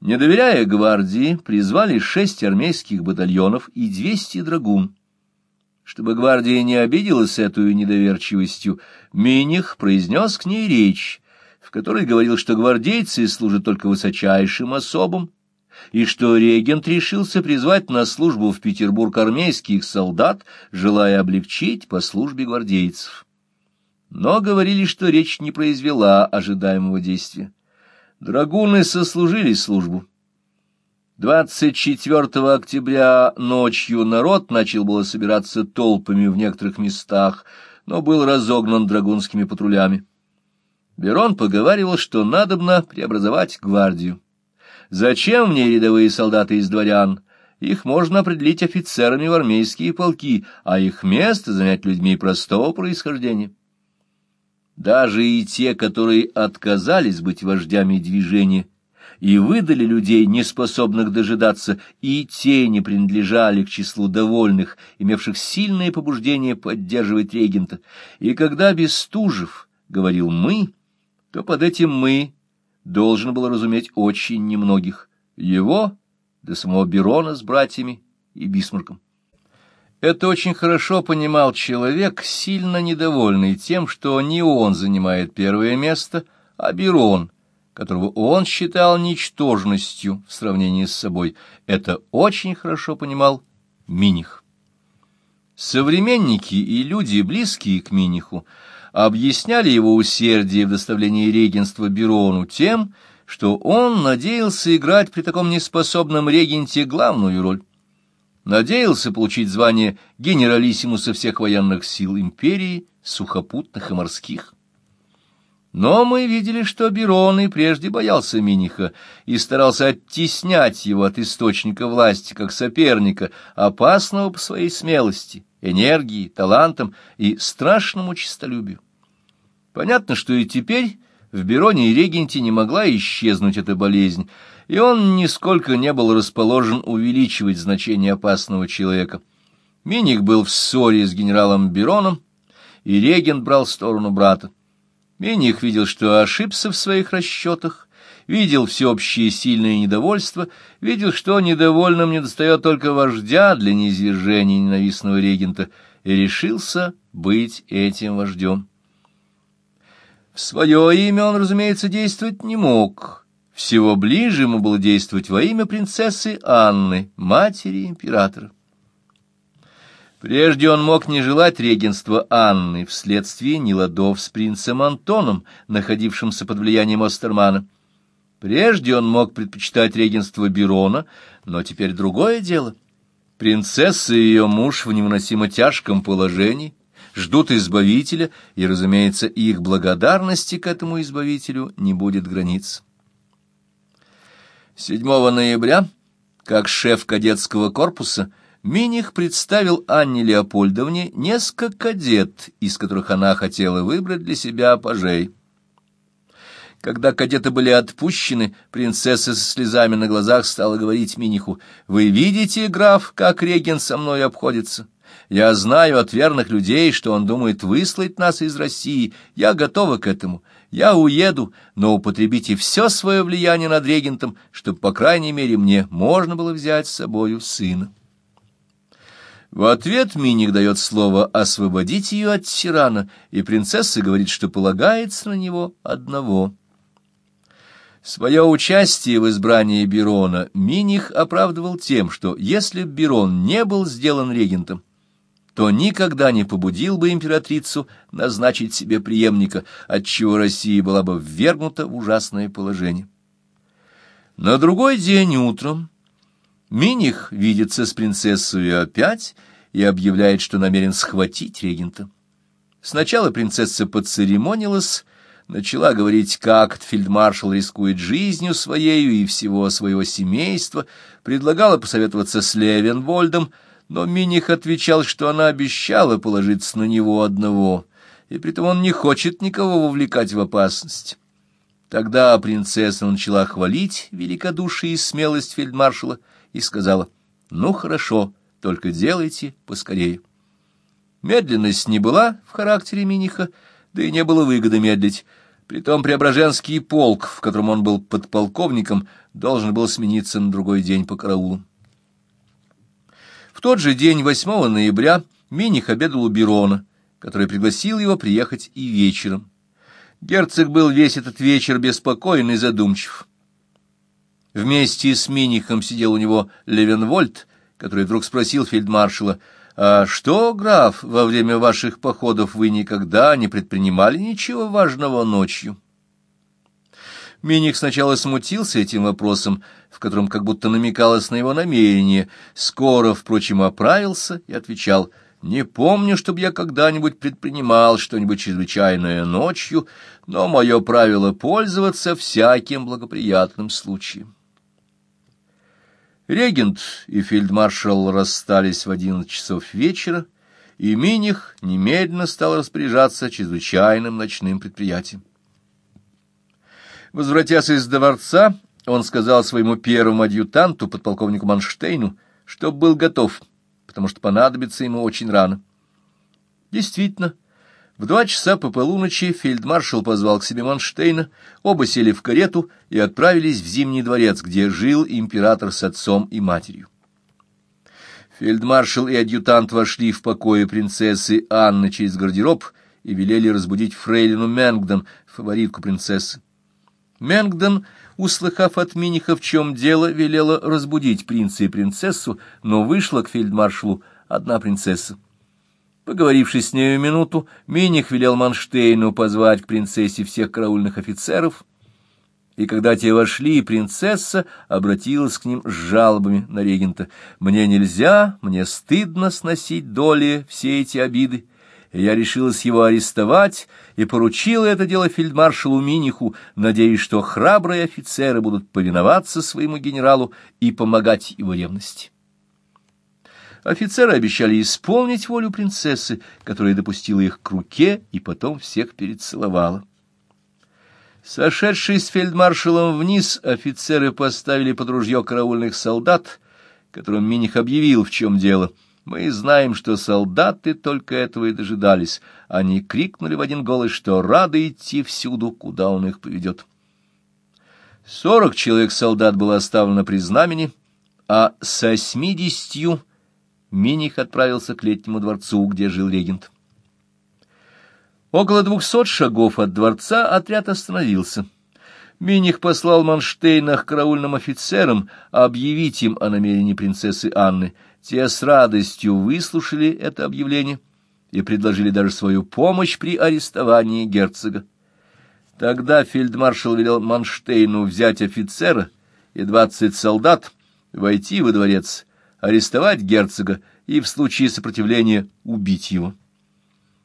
Не доверяя гвардии, призвали шесть армейских батальонов и двести драгун. Чтобы гвардия не обиделась этой недоверчивостью, Миних произнес к ней речь, в которой говорил, что гвардейцы служат только высочайшим особам, и что регент решился призвать на службу в Петербург армейских солдат, желая облегчить по службе гвардейцев. Но говорили, что речь не произвела ожидаемого действия. Драгуны сослужили службу. 24 октября ночью народ начал было собираться толпами в некоторых местах, но был разогнан драгунскими патрулями. Берон поговаривал, что надобно преобразовать гвардию. Зачем мне рядовые солдаты из дворян? Их можно определить офицерами в армейские полки, а их место занять людьми простого происхождения. Даже и те, которые отказались быть вождями движения и выдали людей, неспособных дожидаться, и те не принадлежали к числу довольных, имевших сильное побуждение поддерживать регента. И когда Бестужев говорил «мы», то под этим «мы» должен был разуметь очень немногих. Его, до самого Берона с братьями и Бисмарком. Это очень хорошо понимал человек, сильно недовольный тем, что не он занимает первое место, а Берон, которого он считал ничтожностью в сравнении с собой. Это очень хорошо понимал Миних. Современники и люди, близкие к Миниху, объясняли его усердие в доставлении регенства Берону тем, что он надеялся играть при таком неспособном регенте главную роль надеялся получить звание генералиссимуса всех военных сил империи, сухопутных и морских. Но мы видели, что Берон и прежде боялся Миниха и старался оттеснять его от источника власти как соперника, опасного по своей смелости, энергии, талантам и страшному честолюбию. Понятно, что и теперь в Бероне и Регенте не могла исчезнуть эта болезнь, и он нисколько не был расположен увеличивать значение опасного человека. Миник был в ссоре с генералом Бероном, и регент брал сторону брата. Миних видел, что ошибся в своих расчетах, видел всеобщее сильное недовольство, видел, что недовольным недостает только вождя для неизвержения ненавистного регента, и решился быть этим вождем. В свое имя он, разумеется, действовать не мог, всего ближе ему было действовать во имя принцессы Анны, матери императора. Прежде он мог не желать регенства Анны вследствие неладов с принцем Антоном, находившимся под влиянием Остермана. Прежде он мог предпочитать регенство Берона, но теперь другое дело. Принцесса и ее муж в невыносимо тяжком положении, ждут избавителя, и, разумеется, их благодарности к этому избавителю не будет границ. 7 ноября, как шеф кадетского корпуса, Миних представил Анне Леопольдовне несколько кадет, из которых она хотела выбрать для себя пажей. Когда кадеты были отпущены, принцесса со слезами на глазах стала говорить Миниху, «Вы видите, граф, как регент со мной обходится?» Я знаю от верных людей, что он думает выслать нас из России. Я готова к этому. Я уеду, но употребите все свое влияние над регентом, чтобы, по крайней мере, мне можно было взять с собою сына. В ответ Миник дает слово освободить ее от тирана, и принцесса говорит, что полагается на него одного. Свое участие в избрании Берона Миних оправдывал тем, что если б Берон не был сделан регентом, то никогда не побудил бы императрицу назначить себе преемника, отчего Россия была бы ввергнута в ужасное положение. На другой день утром Миних видится с принцессой опять и объявляет, что намерен схватить регента. Сначала принцесса поцеремонилась, начала говорить, как фельдмаршал рискует жизнью своею и всего своего семейства, предлагала посоветоваться с Левенвольдом, но Миних отвечал, что она обещала положиться на него одного, и притом он не хочет никого вовлекать в опасность. Тогда принцесса начала хвалить великодушие и смелость фельдмаршала и сказала, «Ну, хорошо, только делайте поскорее». Медленность не была в характере Миниха, да и не было выгоды медлить. Притом Преображенский полк, в котором он был подполковником, должен был смениться на другой день по караулу. В тот же день, 8 ноября, Миних обедал у Берона, который пригласил его приехать и вечером. Герцог был весь этот вечер беспокоен и задумчив. Вместе с Минихом сидел у него Левенвольд, который вдруг спросил фельдмаршала, «А что, граф, во время ваших походов вы никогда не предпринимали ничего важного ночью?» Миних сначала смутился этим вопросом, в котором как будто намекалось на его намерение, скоро, впрочем, оправился и отвечал, «Не помню, чтобы я когда-нибудь предпринимал что-нибудь чрезвычайное ночью, но мое правило — пользоваться всяким благоприятным случаем». Регент и фельдмаршал расстались в одиннадцать часов вечера, и Миних немедленно стал распоряжаться чрезвычайным ночным предприятием. Возвратясь из дворца, он сказал своему первому адъютанту, подполковнику Манштейну, что был готов, потому что понадобится ему очень рано. Действительно, в два часа по полуночи фельдмаршал позвал к себе Манштейна, оба сели в карету и отправились в Зимний дворец, где жил император с отцом и матерью. Фельдмаршал и адъютант вошли в покои принцессы Анны через гардероб и велели разбудить фрейлину Менгден, фаворитку принцессы. Менгден, услыхав от Миниха, в чем дело, велела разбудить принца и принцессу, но вышла к фельдмаршалу одна принцесса. Поговорившись с нею минуту, Миних велел Манштейну позвать к принцессе всех караульных офицеров, и когда те вошли, принцесса обратилась к ним с жалобами на регента. «Мне нельзя, мне стыдно сносить доли все эти обиды, и я решилась его арестовать и поручила это дело фельдмаршалу Миниху, надеясь, что храбрые офицеры будут повиноваться своему генералу и помогать его ревности». Офицеры обещали исполнить волю принцессы, которая допустила их к руке и потом всех перецеловала. Сошедшие с фельдмаршалом вниз, офицеры поставили под ружье караульных солдат, которым Миних объявил, в чем дело. Мы знаем, что солдаты только этого и дожидались. Они крикнули в один голос, что рады идти всюду, куда он их поведет. Сорок человек солдат было оставлено при знамени, а с осьмидесятью Миних отправился к летнему дворцу, где жил регент. Около двухсот шагов от дворца отряд остановился. Миних послал Манштейна к караульным офицерам объявить им о намерении принцессы Анны. Те с радостью выслушали это объявление и предложили даже свою помощь при арестовании герцога. Тогда фельдмаршал велел Манштейну взять офицера и двадцать солдат, войти во дворец арестовать герцога и в случае сопротивления убить его.